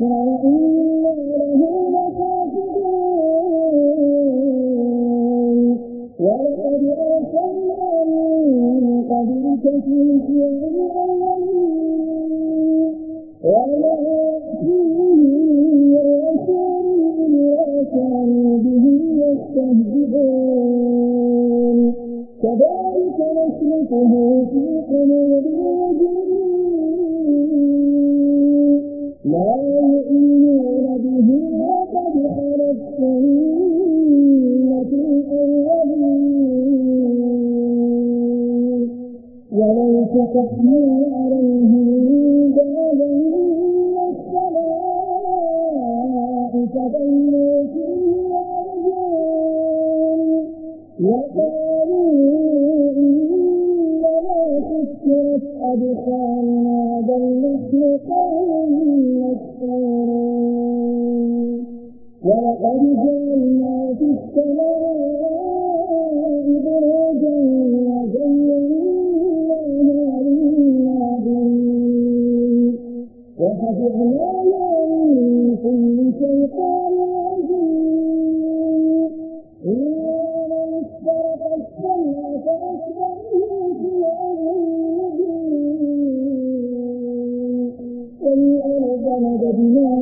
You know, سنة الأولين. ولو تقحنا عليهم بابا من السماء فظلوا فيه يعرجون وقالوا إنما سكرت أبصارنا بل نحن قوم ولقد جعلنا في السماء بروجا وزيناها للناظرين وحفظناها من كل شيطان رجيم إلا من استرق السمع فأتبعه شيئا مبين والأرض مددناها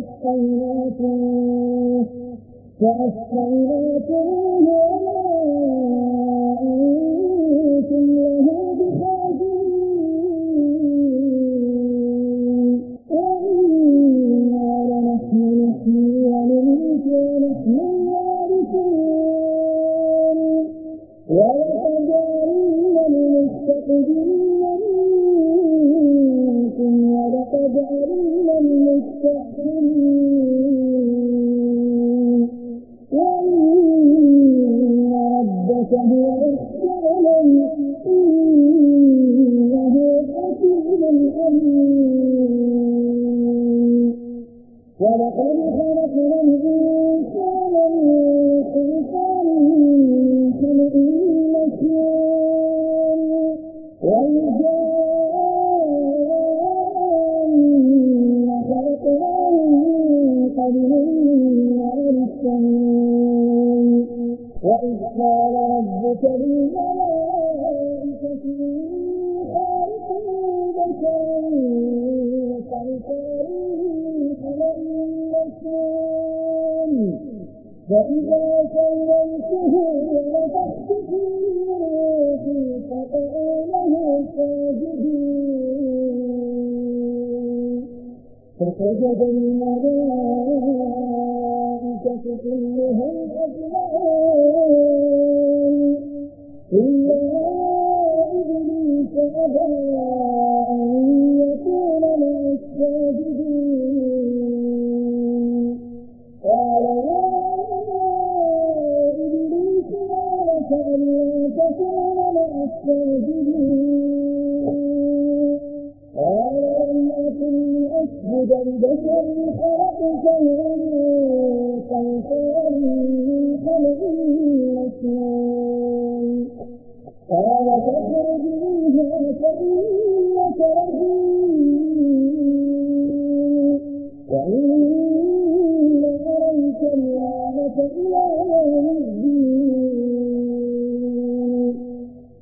فأسقيناكم فأسقيناكم من من وإذ قال ربك للملائكة خالق بشرا كالقال خلق مسنون فإذا سويته ونفخت فيه من روحي فقعوا له ساجدين فسجد الملائكة كلهم أجمعون إلا إبليس أبى لأسجد لبشر خلقته من صلصال من حمأ مسنون قال فاخرج منها فإنك رجيم وإن عليك اللعنة إلى يوم الدين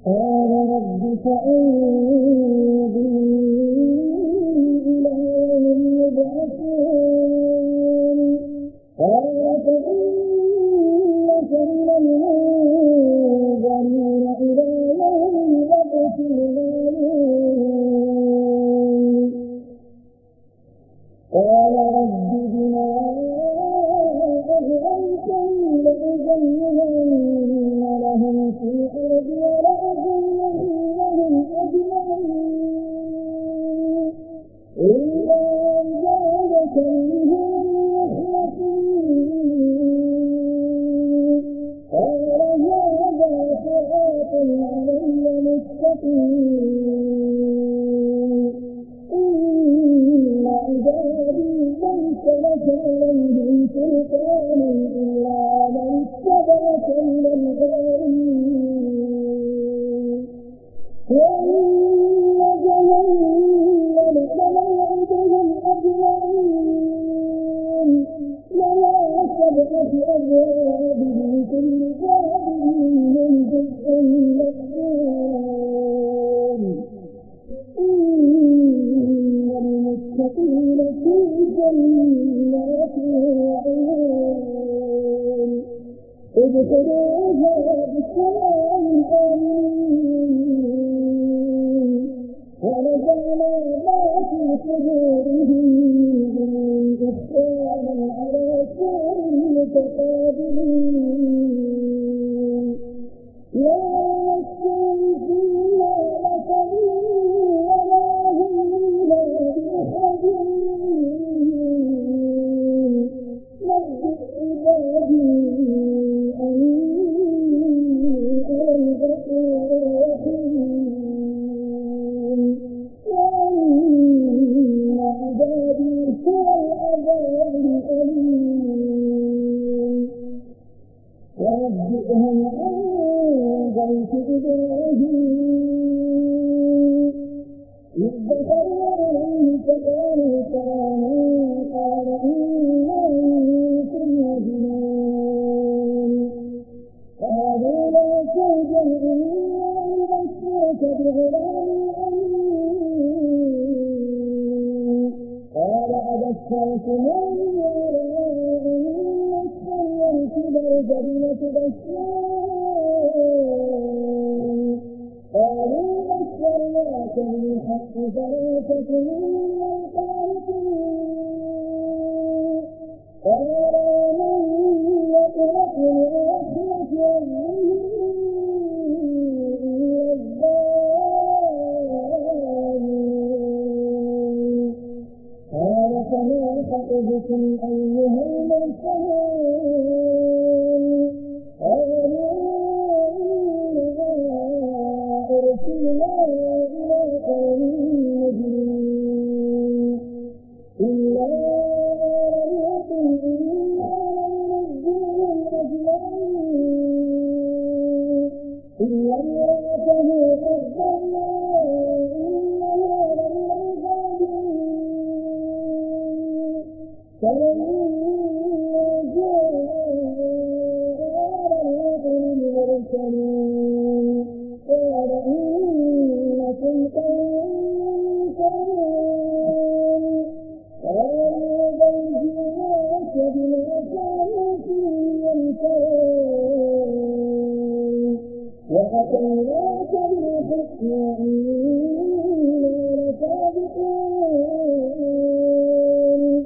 قال رب فأنظرني Oh, ونزعنا ما في صدورهم من إخوانا على سور متقابلين قال أبشرتموني على أن مسني الكبر فبم تبشرون قالوا بشرناك بالحق فلا تكن من القانطين قال ومن يقنط أيها المرسلون أتيناك بالحق وإنا لصادقون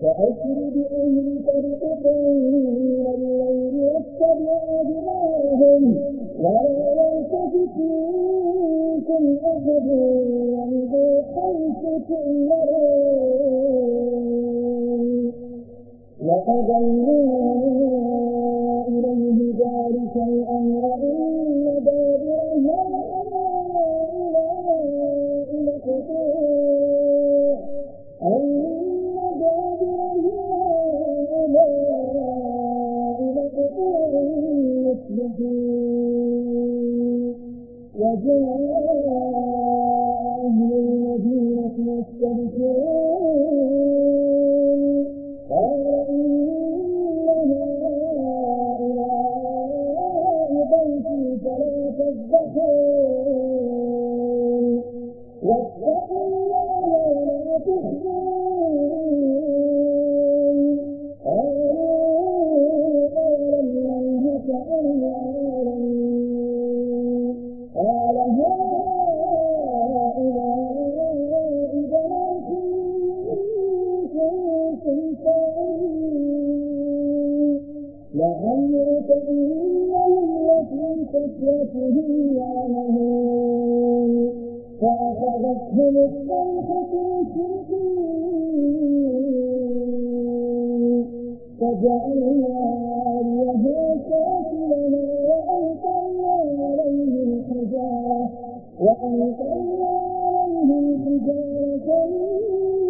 فأسر بأهلك بقطع من الليل واتبع أدبارهم ولا يلتفت منكم أحد يمضي حيث فلا تذبحون لفي سكرتهم يعمهون فأخذتهم الصيحة مشرقين فجعلنا عاليها سافلها وأمطرنا عليهم حجارة وأمطرنا عليهم حجارة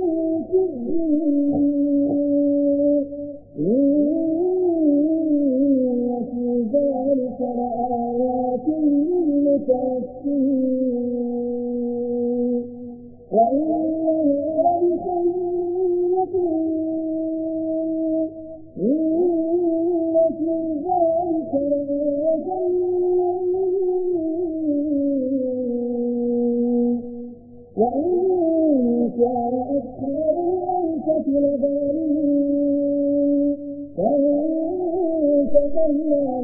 من سجيل ذلك لآيات للمتوسمين وإنه فانتقمنا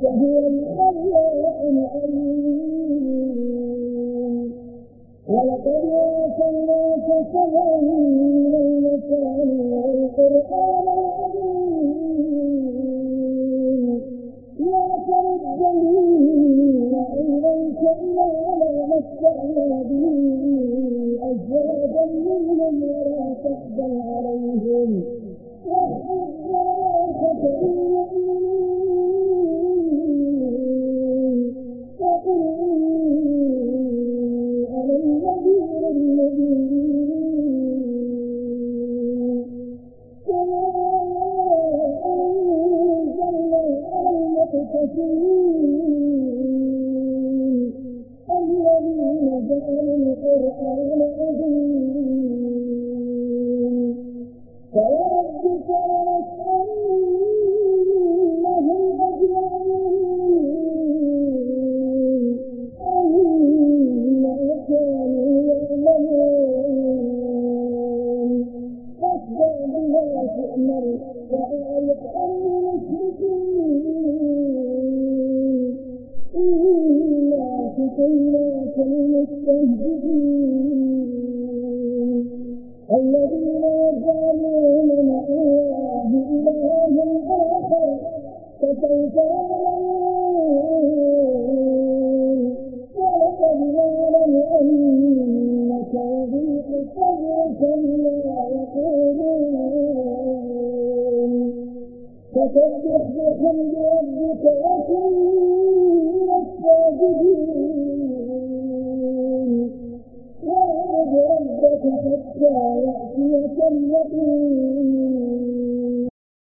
ربك هو الخلاق العليم ولقد آتيناك سبعا من المثاني والقرآن العظيم لا تردين إليك إلا ما متعنا به أزواجا منهم ولا تحزن عليهم جناحك للمؤمنين الشيطان ولقد نعلم أنك يضيق صدرك بما يقولون فسبح بحمد ربك